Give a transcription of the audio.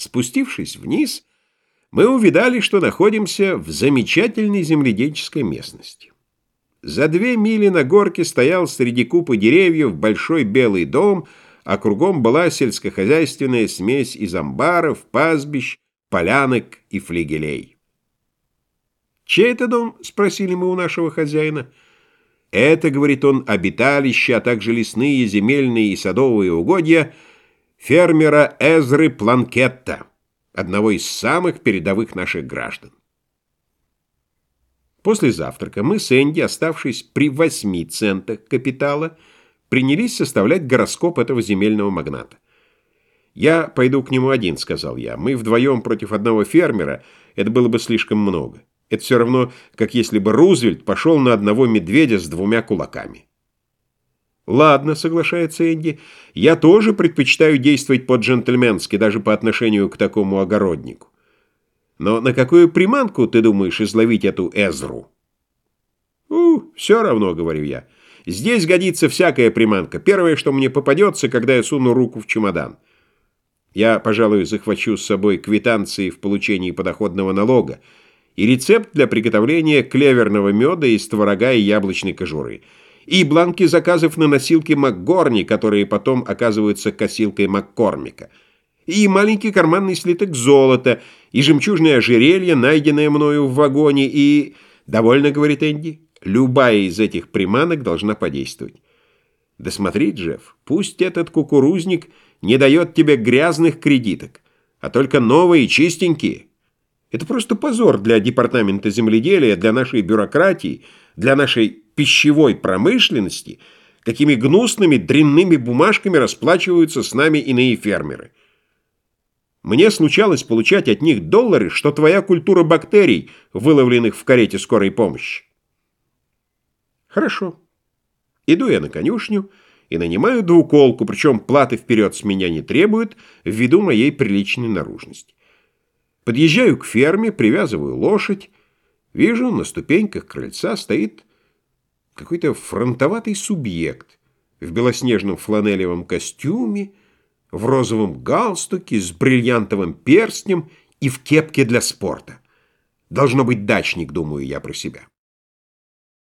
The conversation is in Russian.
Спустившись вниз, мы увидали, что находимся в замечательной земледельческой местности. За две мили на горке стоял среди купы деревьев большой белый дом, а кругом была сельскохозяйственная смесь из амбаров, пастбищ, полянок и флигелей. «Чей это дом?» — спросили мы у нашего хозяина. «Это, — говорит он, — обиталище, а также лесные, земельные и садовые угодья фермера Эзры Планкетта, одного из самых передовых наших граждан». После завтрака мы с Энди, оставшись при восьми центах капитала, принялись составлять гороскоп этого земельного магната. «Я пойду к нему один», — сказал я. «Мы вдвоем против одного фермера, это было бы слишком много». Это все равно, как если бы Рузвельт пошел на одного медведя с двумя кулаками. «Ладно», — соглашается Энди, — «я тоже предпочитаю действовать по-джентльменски, даже по отношению к такому огороднику. Но на какую приманку ты думаешь изловить эту Эзру?» «У, все равно», — говорю я. «Здесь годится всякая приманка. Первое, что мне попадется, когда я суну руку в чемодан. Я, пожалуй, захвачу с собой квитанции в получении подоходного налога, и рецепт для приготовления клеверного меда из творога и яблочной кожуры, и бланки заказов на носилки МакГорни, которые потом оказываются косилкой МакКормика, и маленький карманный слиток золота, и жемчужное ожерелье, найденное мною в вагоне, и... «Довольно», — говорит Энди, — «любая из этих приманок должна подействовать». «Да смотри, Джефф, пусть этот кукурузник не дает тебе грязных кредиток, а только новые, чистенькие». Это просто позор для Департамента земледелия, для нашей бюрократии, для нашей пищевой промышленности, какими гнусными дрянными бумажками расплачиваются с нами иные фермеры. Мне случалось получать от них доллары, что твоя культура бактерий, выловленных в карете скорой помощи. Хорошо. Иду я на конюшню и нанимаю двуколку, причем платы вперед с меня не требуют ввиду моей приличной наружности. Подъезжаю к ферме, привязываю лошадь. Вижу, на ступеньках крыльца стоит какой-то фронтоватый субъект в белоснежном фланелевом костюме, в розовом галстуке, с бриллиантовым перстнем и в кепке для спорта. Должно быть дачник, думаю я про себя.